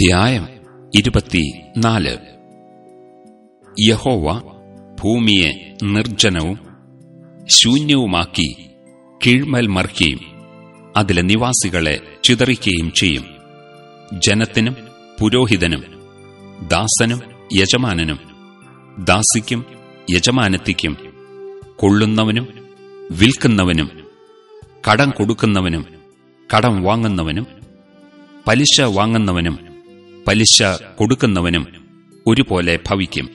അധ്യായം ഇരുപത്തിനാല്. യഹോവ ഭൂമിയെ നിർജനവും ശൂന്യവുമാക്കി കീഴ്മേൽ മറിക്കുകയും അതിലെ നിവാസികളെ ചിതറിക്കുകയും ചെയ്യും. ജനത്തിനും പുരോഹിതനും ദാസനും യജമാനനും ദാസിക്കും യജമാനത്തിക്കും കൊള്ളുന്നവനും വിൽക്കുന്നവനും കടം കൊടുക്കുന്നവനും കടം വാങ്ങുന്നവനും പലിശ വാങ്ങുന്നവനും പലിശ കൊടുക്കുന്നവനും ഒരുപോലെ ഭവിക്കും.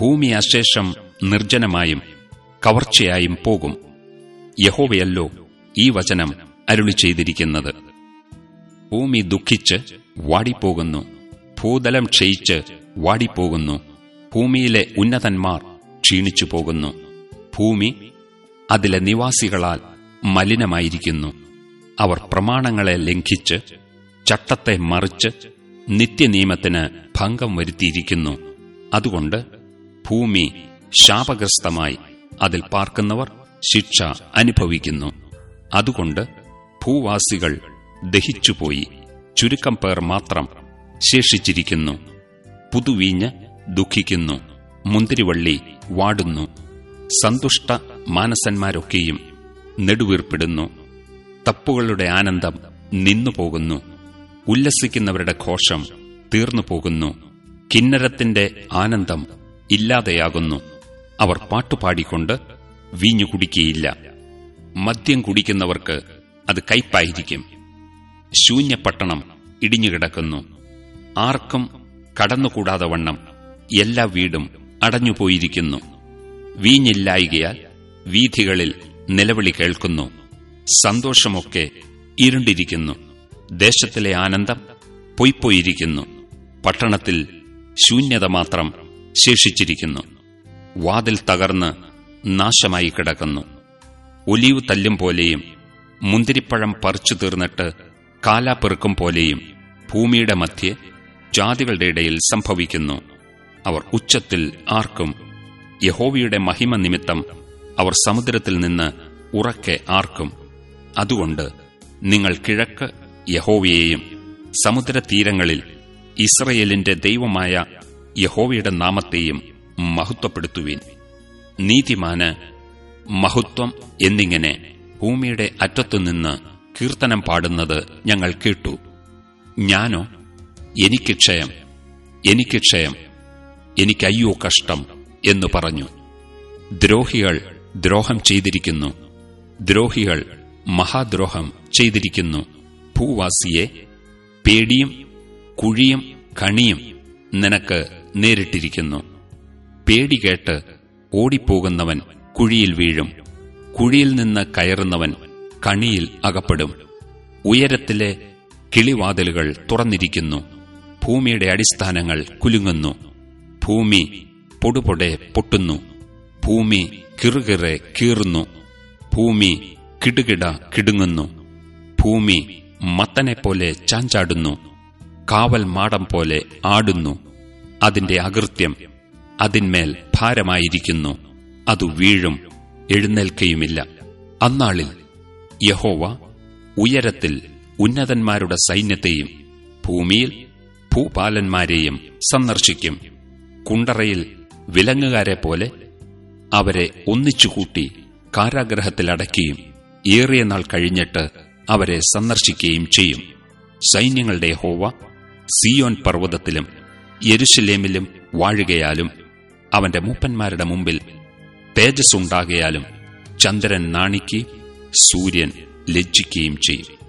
ഭൂമി അശേഷം നിർജനമായും കവർച്ചയായും പോകും. യഹോവയല്ലോ ഈ വചനം അരുളി ചെയ്തിരിക്കുന്നത്. ഭൂമി ദുഃഖിച്ച് വാടിപ്പോകുന്നു. ഭൂതലം ക്ഷയിച്ച് വാടിപ്പോകുന്നു. ഭൂമിയിലെ ഉന്നതന്മാർ ക്ഷീണിച്ചു പോകുന്നു. ഭൂമി അതിലെ നിവാസികളാൽ മലിനമായിരിക്കുന്നു. അവർ പ്രമാണങ്ങളെ ലംഘിച്ച് ചട്ടത്തെ മറിച്ച് നിത്യനിയമത്തിന് ഭംഗം വരുത്തിയിരിക്കുന്നു. അതുകൊണ്ട് ഭൂമി ശാപഗ്രസ്തമായി അതിൽ പാർക്കുന്നവർ ശിക്ഷ അനുഭവിക്കുന്നു. അതുകൊണ്ട് ഭൂവാസികൾ ദഹിച്ചുപോയി. ചുരുക്കം പേർ മാത്രം ശേഷിച്ചിരിക്കുന്നു. പുതുവീഞ്ഞ് ദുഃഖിക്കുന്നു. മുന്തിരിവള്ളി വാടുന്നു. സന്തുഷ്ട മാനസന്മാരൊക്കെയും നെടുവീർപ്പിടുന്നു. തപ്പുകളുടെ ആനന്ദം നിന്നുപോകുന്നു. ഉല്ലസിക്കുന്നവരുടെ ഘോഷം തീർന്നു പോകുന്നു. കിന്നരത്തിന്റെ ആനന്ദം ഇല്ലാതെയാകുന്നു. അവർ പാട്ടുപാടിക്കൊണ്ട് വീഞ്ഞു കുടിക്കുകയില്ല. മദ്യം കുടിക്കുന്നവർക്ക് അത് കയ്പായിരിക്കും. ശൂന്യപട്ടണം ഇടിഞ്ഞുകിടക്കുന്നു. ആർക്കും കടന്നുകൂടാതെ വണ്ണം എല്ലാ വീടും അടഞ്ഞുപോയിരിക്കുന്നു. വീഞ്ഞില്ലായികയാൽ വീഥികളിൽ നിലവിളി കേൾക്കുന്നു. സന്തോഷമൊക്കെ ഇരുണ്ടിരിക്കുന്നു. ദേശത്തിലെ ആനന്ദം പൊയ്പോയിരിക്കുന്നു പട്ടണത്തിൽ ശൂന്യത മാത്രം ശേഷിച്ചിരിക്കുന്നു. വാതിൽ തകർന്ന് നാശമായി കിടക്കുന്നു. ഒലിവ് തല്ലും പോലെയും മുന്തിരിപ്പഴം പറിച്ചു തീർന്നിട്ട് കാലാപ്പെറുക്കും പോലെയും ഭൂമിയുടെ മധ്യെ ജാതികളുടെ ഇടയിൽ സംഭവിക്കുന്നു. അവർ ഉച്ചത്തിൽ ആർക്കും യഹോവയുടെ മഹിമ നിമിത്തം അവർ സമുദ്രത്തിൽ നിന്ന് ഉറക്കെ ആർക്കും. അതുകൊണ്ട് നിങ്ങൾ കിഴക്ക് യഹോവയെയും സമുദ്രതീരങ്ങളിൽ ഇസ്രയേലിന്റെ ദൈവമായ യഹോവയുടെ നാമത്തെയും മഹത്വപ്പെടുത്തുവീൻ. നീതിമാന് മഹത്വം എന്നിങ്ങനെ ഭൂമിയുടെ അറ്റത്തുനിന്ന് കീർത്തനം പാടുന്നത് ഞങ്ങൾ കേട്ടു. ഞാനോ? എനിക്ക് ക്ഷയം. എനിക്ക് ക്ഷയം. എനിക്കയ്യോ കഷ്ടം എന്നു പറഞ്ഞു. ദ്രോഹികൾ ദ്രോഹം ചെയ്തിരിക്കുന്നു. ദ്രോഹികൾ മഹാദ്രോഹം ചെയ്തിരിക്കുന്നു. ഭൂവാസിയെ പേടിയും കുഴിയും കണിയും നിനക്ക് നേരിട്ടിരിക്കുന്നു. പേടി കേട്ട് ഓടിപ്പോകുന്നവൻ കുഴിയിൽ വീഴും. കുഴിയിൽ നിന്ന് കയറുന്നവൻ കണിയിൽ അകപ്പെടും. ഉയരത്തിലെ കിളിവാതിലുകൾ തുറന്നിരിക്കുന്നു. ഭൂമിയുടെ അടിസ്ഥാനങ്ങൾ കുലുങ്ങുന്നു. ഭൂമി പൊടുപൊടെ പൊട്ടുന്നു. ഭൂമി കിറുകിറെ കീറുന്നു. ഭൂമി കിടുകിട കിടുങ്ങുന്നു. ഭൂമി മത്തനെപ്പോലെ ചാഞ്ചാടുന്നു. കാവൽ മാടം പോലെ ആടുന്നു. അതിന്റെ അകൃത്യം അതിന്മേൽ ഭാരമായിരിക്കുന്നു. അതു വീഴും എഴുന്നേൽക്കയുമില്ല. അന്നാളിൽ യഹോവ ഉയരത്തിൽ ഉന്നതന്മാരുടെ സൈന്യത്തെയും ഭൂമിയിൽ ഭൂപാലന്മാരെയും സന്ദർശിക്കും. കുണ്ടറയിൽ വിലങ്ങുകാരെ പോലെ അവരെ ഒന്നിച്ചുകൂട്ടി കാരാഗ്രഹത്തിലടക്കിയും. ഏറിയ നാൾ കഴിഞ്ഞിട്ട് അവരെ സന്ദർശിക്കുകയും ചെയ്യും. സൈന്യങ്ങളുടെ ഹോവ സിയോൻ പർവതത്തിലും യെരുശലേമിലും വാഴുകയാലും അവന്റെ മൂപ്പന്മാരുടെ മുമ്പിൽ തേജസ്സുണ്ടാകയാലും ചന്ദ്രൻ നാണിക്കുകയും സൂര്യൻ ലജ്ജിക്കുകയും ചെയ്യും.